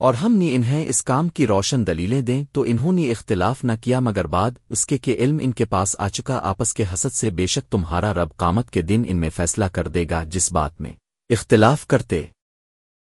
اور ہم نے انہیں اس کام کی روشن دلیلیں دیں تو انہوں نے اختلاف نہ کیا مگر بعد اس کے کہ علم ان کے پاس آ چکا آپس کے حسد سے بے شک تمہارا رب قامت کے دن ان میں فیصلہ کر دے گا جس بات میں اختلاف کرتے